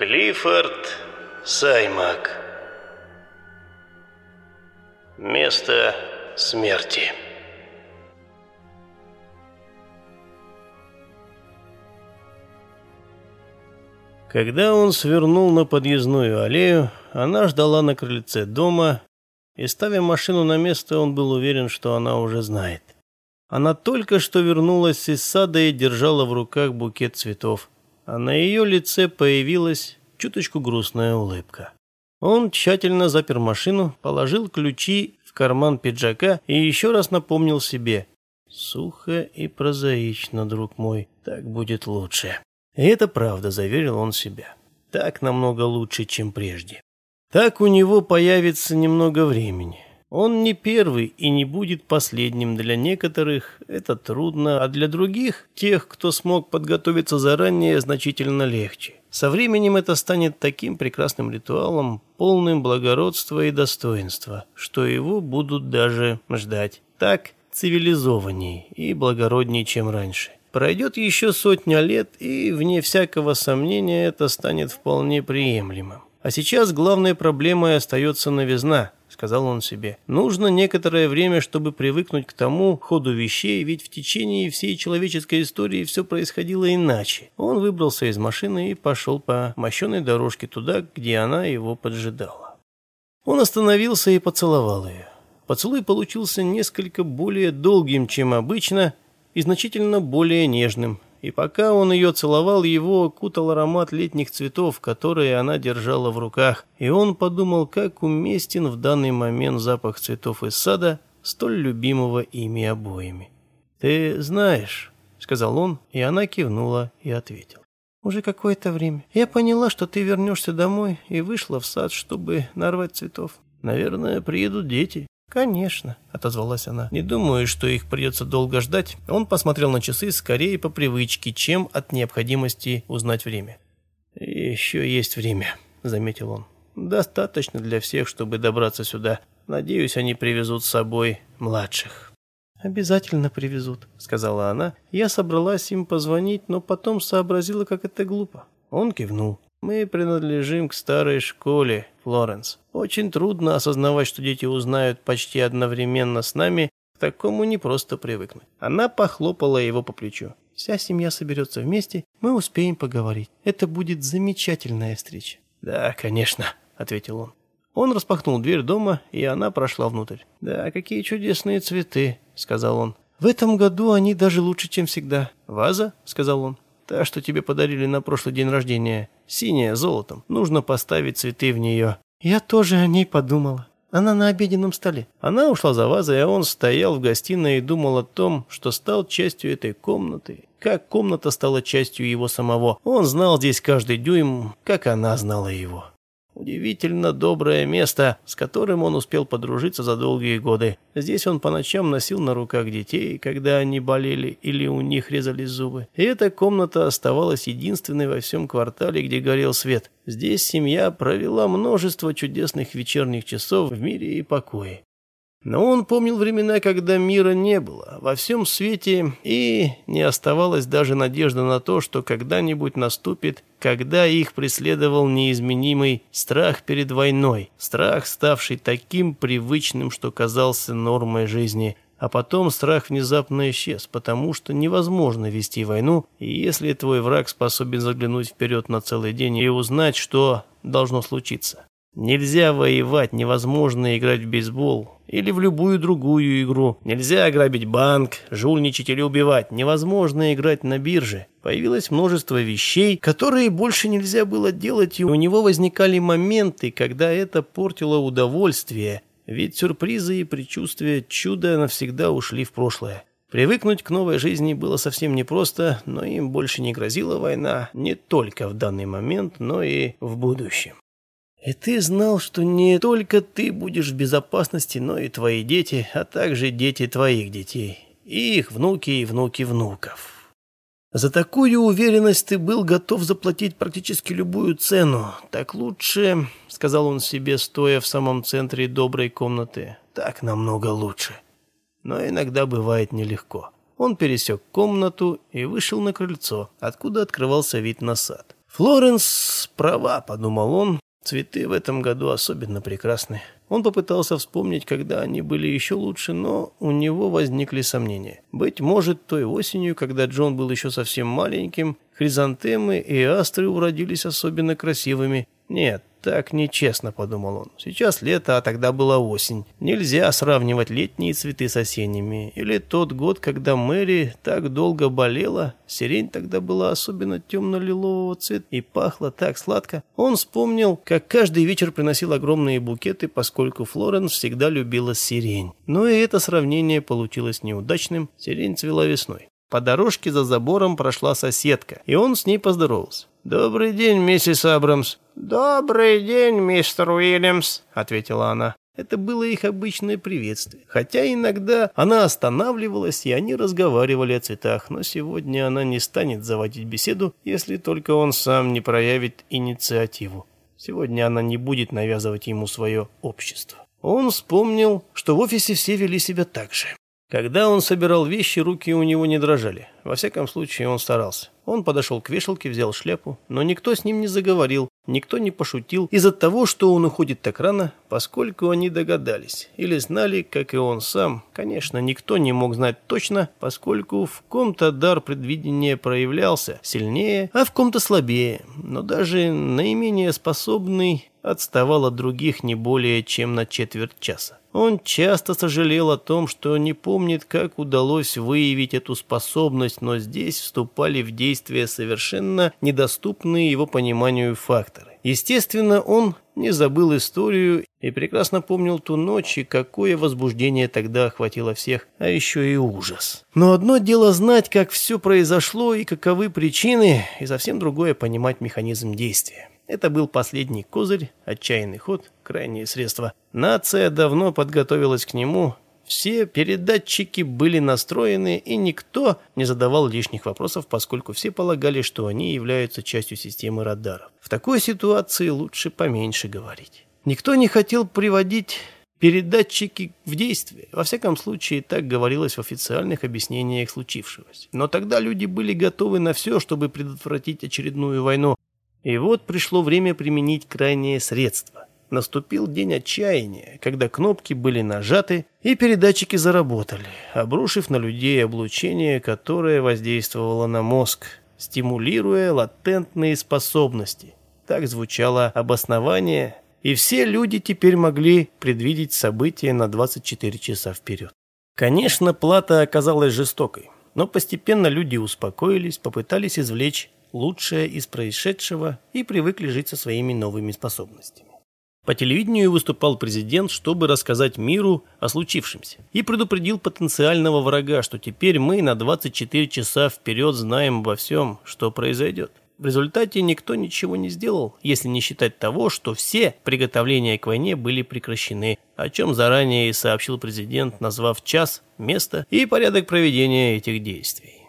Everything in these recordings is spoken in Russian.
Клиффорд Саймак. Место смерти. Когда он свернул на подъездную аллею, она ждала на крыльце дома, и, ставя машину на место, он был уверен, что она уже знает. Она только что вернулась из сада и держала в руках букет цветов, а на ее лице появилась чуточку грустная улыбка. Он тщательно запер машину, положил ключи в карман пиджака и еще раз напомнил себе «Сухо и прозаично, друг мой, так будет лучше». И это правда, заверил он себя. Так намного лучше, чем прежде. Так у него появится немного времени. Он не первый и не будет последним. Для некоторых это трудно, а для других, тех, кто смог подготовиться заранее, значительно легче. Со временем это станет таким прекрасным ритуалом, полным благородства и достоинства, что его будут даже ждать. Так цивилизованней и благородней, чем раньше. Пройдет еще сотня лет, и, вне всякого сомнения, это станет вполне приемлемым. А сейчас главной проблемой остается новизна, сказал он себе. Нужно некоторое время, чтобы привыкнуть к тому ходу вещей, ведь в течение всей человеческой истории все происходило иначе. Он выбрался из машины и пошел по мощенной дорожке туда, где она его поджидала. Он остановился и поцеловал ее. Поцелуй получился несколько более долгим, чем обычно, и значительно более нежным. И пока он ее целовал, его окутал аромат летних цветов, которые она держала в руках. И он подумал, как уместен в данный момент запах цветов из сада, столь любимого ими обоими. «Ты знаешь», — сказал он, и она кивнула и ответила. «Уже какое-то время. Я поняла, что ты вернешься домой и вышла в сад, чтобы нарвать цветов. Наверное, приедут дети. «Конечно», — отозвалась она. «Не думаю, что их придется долго ждать». Он посмотрел на часы скорее по привычке, чем от необходимости узнать время. «Еще есть время», — заметил он. «Достаточно для всех, чтобы добраться сюда. Надеюсь, они привезут с собой младших». «Обязательно привезут», — сказала она. Я собралась им позвонить, но потом сообразила, как это глупо. Он кивнул. Мы принадлежим к старой школе, Флоренс. Очень трудно осознавать, что дети узнают почти одновременно с нами, к такому не просто привыкнуть. Она похлопала его по плечу. Вся семья соберется вместе, мы успеем поговорить. Это будет замечательная встреча. Да, конечно, ответил он. Он распахнул дверь дома, и она прошла внутрь. «Да, какие чудесные цветы», — сказал он. «В этом году они даже лучше, чем всегда». «Ваза?» — сказал он. «Та, что тебе подарили на прошлый день рождения синяя золотом. Нужно поставить цветы в нее. Я тоже о ней подумала. Она на обеденном столе. Она ушла за вазой, а он стоял в гостиной и думал о том, что стал частью этой комнаты. Как комната стала частью его самого. Он знал здесь каждый дюйм, как она знала его. Удивительно доброе место, с которым он успел подружиться за долгие годы. Здесь он по ночам носил на руках детей, когда они болели или у них резались зубы. И эта комната оставалась единственной во всем квартале, где горел свет. Здесь семья провела множество чудесных вечерних часов в мире и покое. Но он помнил времена, когда мира не было во всем свете, и не оставалось даже надежды на то, что когда-нибудь наступит, когда их преследовал неизменимый страх перед войной, страх, ставший таким привычным, что казался нормой жизни, а потом страх внезапно исчез, потому что невозможно вести войну, если твой враг способен заглянуть вперед на целый день и узнать, что должно случиться. Нельзя воевать, невозможно играть в бейсбол или в любую другую игру. Нельзя ограбить банк, жульничать или убивать. Невозможно играть на бирже. Появилось множество вещей, которые больше нельзя было делать, и у него возникали моменты, когда это портило удовольствие, ведь сюрпризы и предчувствия чуда навсегда ушли в прошлое. Привыкнуть к новой жизни было совсем непросто, но им больше не грозила война не только в данный момент, но и в будущем. И ты знал, что не только ты будешь в безопасности, но и твои дети, а также дети твоих детей, и их внуки и внуки внуков. За такую уверенность ты был готов заплатить практически любую цену. Так лучше, сказал он себе, стоя в самом центре доброй комнаты. Так намного лучше. Но иногда бывает нелегко. Он пересек комнату и вышел на крыльцо, откуда открывался вид на сад. Флоренс права, подумал он, цветы в этом году особенно прекрасны. Он попытался вспомнить, когда они были еще лучше, но у него возникли сомнения. Быть может, той осенью, когда Джон был еще совсем маленьким, хризантемы и астры уродились особенно красивыми. Нет, так нечестно, подумал он. Сейчас лето, а тогда была осень. Нельзя сравнивать летние цветы с осенними. Или тот год, когда Мэри так долго болела, сирень тогда была особенно темно-лилового цвета и пахла так сладко. Он вспомнил, как каждый вечер приносил огромные букеты, поскольку Флоренс всегда любила сирень. Но и это сравнение получилось неудачным. Сирень цвела весной. По дорожке за забором прошла соседка, и он с ней поздоровался. «Добрый день, миссис Абрамс». «Добрый день, мистер Уильямс», — ответила она. Это было их обычное приветствие. Хотя иногда она останавливалась, и они разговаривали о цветах, но сегодня она не станет заводить беседу, если только он сам не проявит инициативу. Сегодня она не будет навязывать ему свое общество. Он вспомнил, что в офисе все вели себя так же. Когда он собирал вещи, руки у него не дрожали. Во всяком случае, он старался. Он подошел к вешалке, взял шляпу, но никто с ним не заговорил, никто не пошутил из-за того, что он уходит так рано, поскольку они догадались или знали, как и он сам. Конечно, никто не мог знать точно, поскольку в ком-то дар предвидения проявлялся сильнее, а в ком-то слабее. Но даже наименее способный отставал от других не более чем на четверть часа. Он часто сожалел о том, что не помнит, как удалось выявить эту способность, но здесь вступали в действие совершенно недоступные его пониманию факторы. Естественно, он не забыл историю и прекрасно помнил ту ночь и какое возбуждение тогда охватило всех, а еще и ужас. Но одно дело знать, как все произошло и каковы причины, и совсем другое понимать механизм действия. Это был последний козырь, отчаянный ход, крайнее средство. Нация давно подготовилась к нему, все передатчики были настроены, и никто не задавал лишних вопросов, поскольку все полагали, что они являются частью системы радаров. В такой ситуации лучше поменьше говорить. Никто не хотел приводить передатчики в действие. Во всяком случае, так говорилось в официальных объяснениях случившегося. Но тогда люди были готовы на все, чтобы предотвратить очередную войну, и вот пришло время применить крайнее средство. Наступил день отчаяния, когда кнопки были нажаты и передатчики заработали, обрушив на людей облучение, которое воздействовало на мозг, стимулируя латентные способности. Так звучало обоснование, и все люди теперь могли предвидеть события на 24 часа вперед. Конечно, плата оказалась жестокой, но постепенно люди успокоились, попытались извлечь лучшее из происшедшего и привыкли жить со своими новыми способностями. По телевидению выступал президент, чтобы рассказать миру о случившемся, и предупредил потенциального врага, что теперь мы на 24 часа вперед знаем обо всем, что произойдет. В результате никто ничего не сделал, если не считать того, что все приготовления к войне были прекращены, о чем заранее и сообщил президент, назвав час, место и порядок проведения этих действий.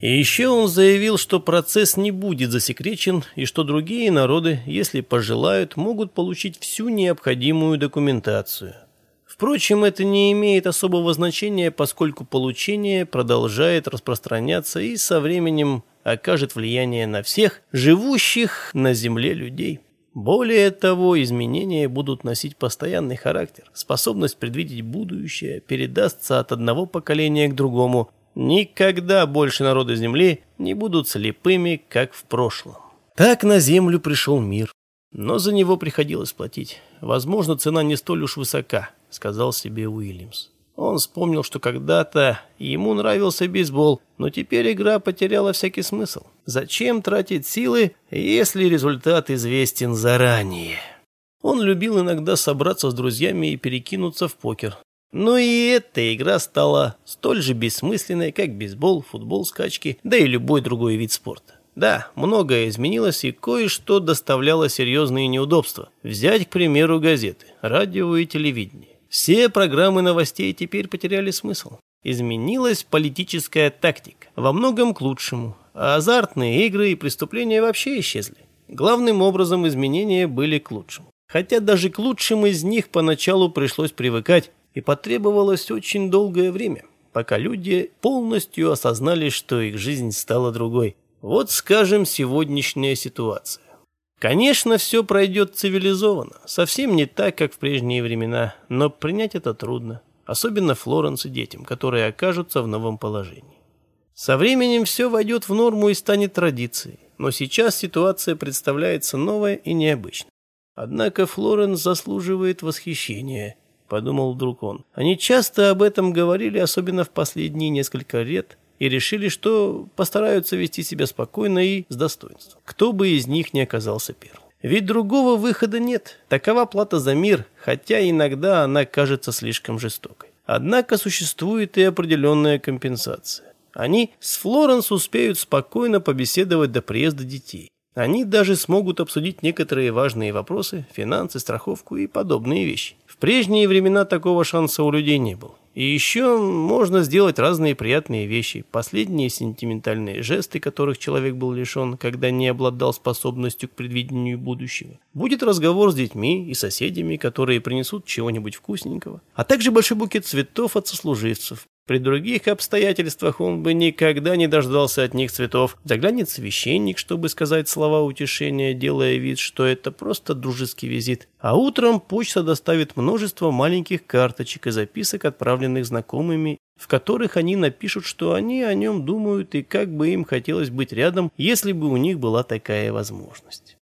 И еще он заявил, что процесс не будет засекречен и что другие народы, если пожелают, могут получить всю необходимую документацию. Впрочем, это не имеет особого значения, поскольку получение продолжает распространяться и со временем окажет влияние на всех живущих на Земле людей. Более того, изменения будут носить постоянный характер. Способность предвидеть будущее передастся от одного поколения к другому, Никогда больше народы Земли не будут слепыми, как в прошлом. Так на Землю пришел мир. Но за него приходилось платить. Возможно, цена не столь уж высока, сказал себе Уильямс. Он вспомнил, что когда-то ему нравился бейсбол, но теперь игра потеряла всякий смысл. Зачем тратить силы, если результат известен заранее? Он любил иногда собраться с друзьями и перекинуться в покер. Но и эта игра стала столь же бессмысленной, как бейсбол, футбол, скачки, да и любой другой вид спорта. Да, многое изменилось и кое-что доставляло серьезные неудобства. Взять, к примеру, газеты, радио и телевидение. Все программы новостей теперь потеряли смысл. Изменилась политическая тактика, во многом к лучшему, а азартные игры и преступления вообще исчезли. Главным образом изменения были к лучшему. Хотя даже к лучшим из них поначалу пришлось привыкать, и потребовалось очень долгое время, пока люди полностью осознали, что их жизнь стала другой. Вот, скажем, сегодняшняя ситуация. Конечно, все пройдет цивилизованно, совсем не так, как в прежние времена, но принять это трудно, особенно Флоренс и детям, которые окажутся в новом положении. Со временем все войдет в норму и станет традицией, но сейчас ситуация представляется новая и необычная. Однако Флоренс заслуживает восхищения, подумал вдруг он. Они часто об этом говорили, особенно в последние несколько лет, и решили, что постараются вести себя спокойно и с достоинством, кто бы из них не оказался первым. Ведь другого выхода нет. Такова плата за мир, хотя иногда она кажется слишком жестокой. Однако существует и определенная компенсация. Они с Флоренс успеют спокойно побеседовать до приезда детей. Они даже смогут обсудить некоторые важные вопросы, финансы, страховку и подобные вещи. В прежние времена такого шанса у людей не было. И еще можно сделать разные приятные вещи. Последние сентиментальные жесты, которых человек был лишен, когда не обладал способностью к предвидению будущего. Будет разговор с детьми и соседями, которые принесут чего-нибудь вкусненького. А также большой букет цветов от сослуживцев. При других обстоятельствах он бы никогда не дождался от них цветов. Заглянет священник, чтобы сказать слова утешения, делая вид, что это просто дружеский визит. А утром почта доставит множество маленьких карточек и записок, отправленных знакомыми, в которых они напишут, что они о нем думают и как бы им хотелось быть рядом, если бы у них была такая возможность.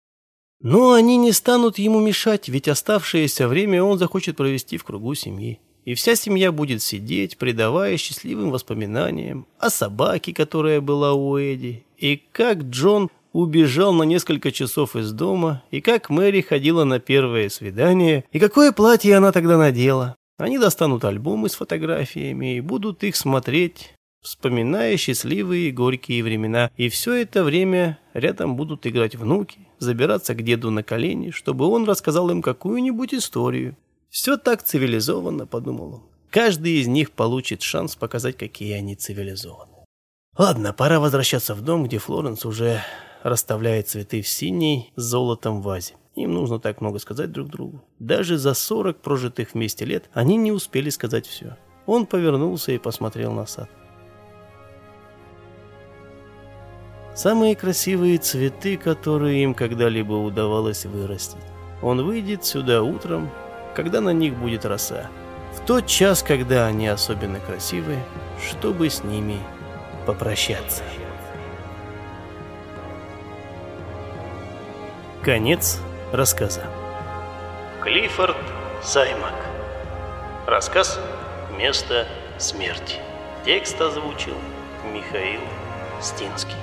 Но они не станут ему мешать, ведь оставшееся время он захочет провести в кругу семьи и вся семья будет сидеть, предавая счастливым воспоминаниям о собаке, которая была у Эдди, и как Джон убежал на несколько часов из дома, и как Мэри ходила на первое свидание, и какое платье она тогда надела. Они достанут альбомы с фотографиями и будут их смотреть, вспоминая счастливые и горькие времена. И все это время рядом будут играть внуки, забираться к деду на колени, чтобы он рассказал им какую-нибудь историю. Все так цивилизованно, подумал он. Каждый из них получит шанс показать, какие они цивилизованы. Ладно, пора возвращаться в дом, где Флоренс уже расставляет цветы в синей с золотом вазе. Им нужно так много сказать друг другу. Даже за сорок прожитых вместе лет они не успели сказать все. Он повернулся и посмотрел на сад. Самые красивые цветы, которые им когда-либо удавалось вырастить. Он выйдет сюда утром когда на них будет роса. В тот час, когда они особенно красивые, чтобы с ними попрощаться. Конец рассказа. Клиффорд Саймак. Рассказ «Место смерти». Текст озвучил Михаил Стинский.